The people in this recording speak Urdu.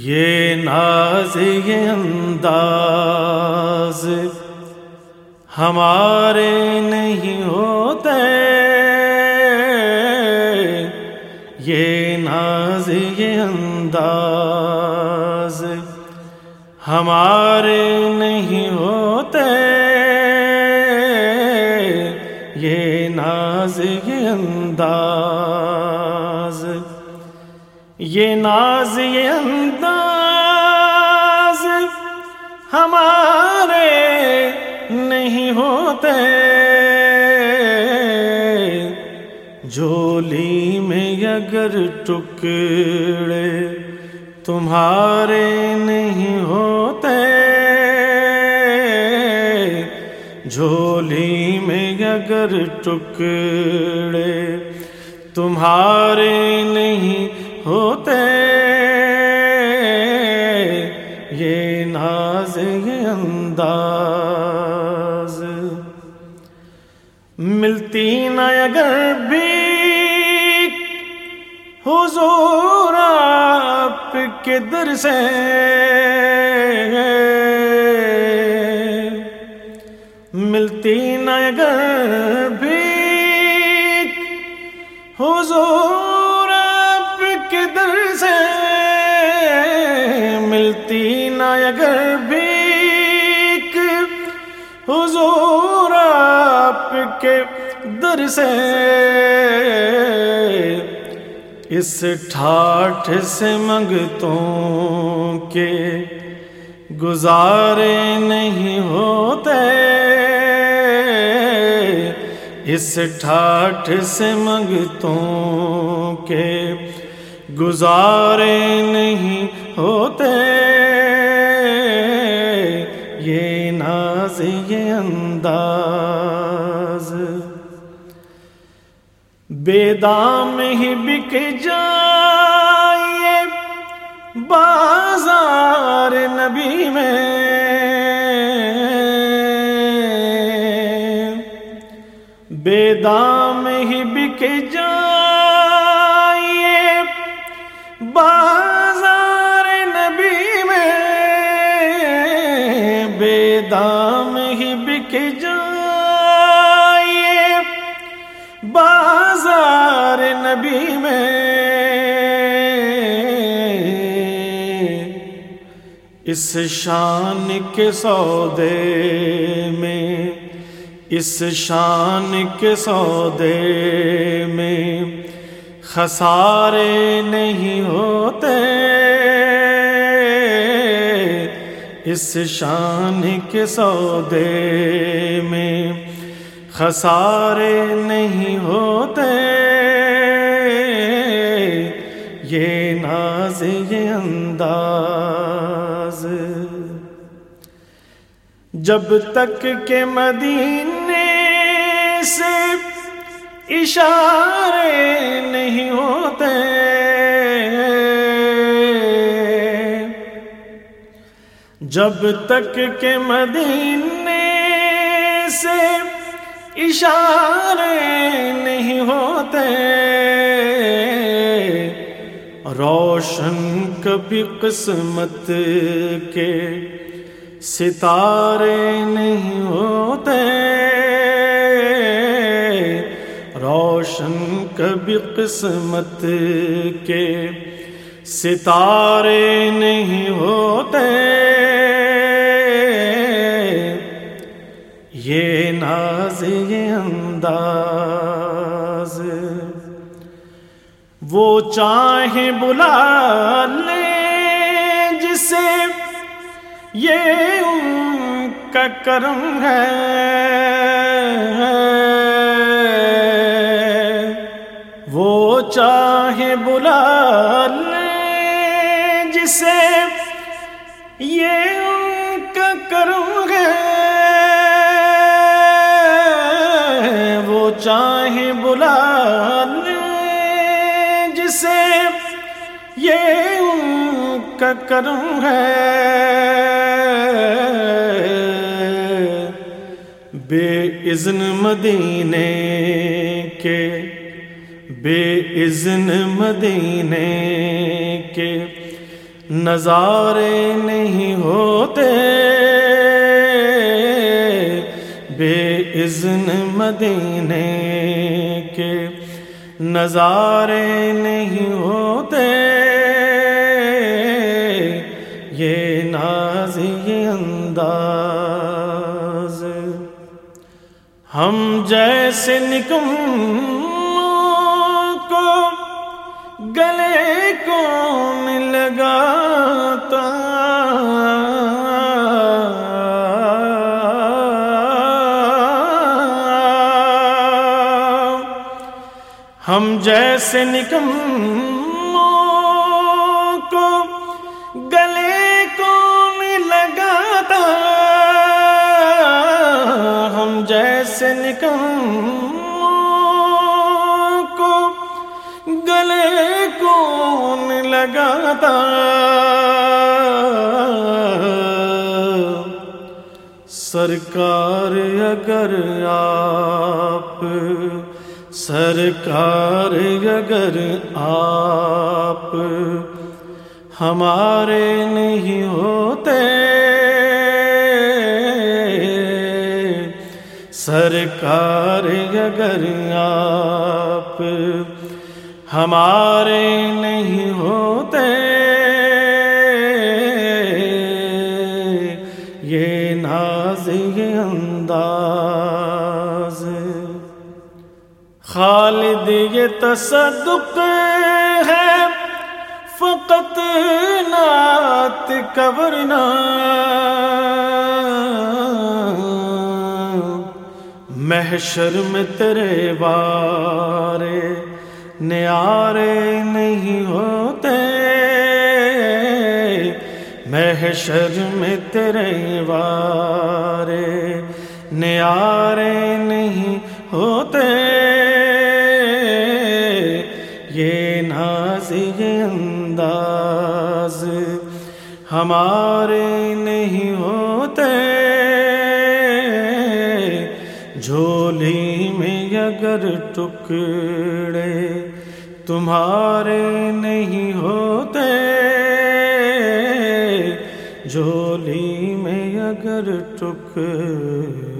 یہ ناز، یہ انداز ہمارے نہیں ہوتے۔ یہ ناز، یہ انداز ہمارے نہیں ہوتے۔ یہ ناز، یہ انداز یہ ناز، یہ انداز ہمارے نہیں ہوتے۔ جولی میں اگر ٹکڑے تمہارے نہیں ہوتے، جھولی میں اگر ٹکڑے تمہارے نہیں ہوتے یہ ناز، یہ انداز۔ ملتی نہ اگر بھی حضور آپ کے در سے ملتی نہ اگر بھی حضور ملتی اگر بھی حضور آپ کے در سے اس ٹھاٹ سے منگتوں کے گزارے نہیں ہوتے، اس ٹھاٹ سے منگتوں کے گزارے نہیں ہوتے۔ یہ ناز، یہ انداز۔ بے دام ہی بک جائے بازار نبی میں۔ بے دام ہی بک جائے بازار اس شان کے سودے میں، اس شان کے سودے میں خسارے نہیں ہوتے۔ اس شان کے سودے میں خسارے نہیں ہوتے۔ یہ ناز، یہ انداز جب تک کہ مدینے سے اشارے نہیں ہوتے، جب تک کہ مدینے سے اشارے نہیں ہوتے، روشن کبھی قسمت کے ستارے نہیں ہوتے۔ روشن کبھی قسمت کے ستارے نہیں ہوتے۔ یہ ناز، یہ انداز۔ وہ چاہیں بلا لے جسے یہ کرم ہے۔ چاہے بلا لے جسے یہ ان کا کروں گے وہ چاہے بلا لے جسے یہ ان کا کروں ہے۔ اذن مدینے کے، بے اذن مدینے کے۔ نظارے نہیں ہوتے، بے اذن مدینے کے۔ نظارے نہیں ہوتے، یہ ناز یہ انداز۔ ہم جیسے نکم کو گلے کون لگاتا ہم جیسے نکم جیسے نکم کو گلے کون لگاتا سرکار اگر آپ سرکار اگر آپ ہمارے نہیں ہوتے سرکار اگر آپ ہمارے نہیں ہوتے، یہ ناز یہ انداز۔ خالد، یہ تصدق ہے۔ فقط نات کورنا محشر میں تیرے بارے نیارے نہیں ہوتے۔ محشر میں تیرے بارے نیارے نہیں ہوتے۔ یہ ناز انداز ہمارے نہیں ہوتے۔ اگر ٹکڑے تمہارے نہیں ہوتے جھولی میں اگر ٹکڑے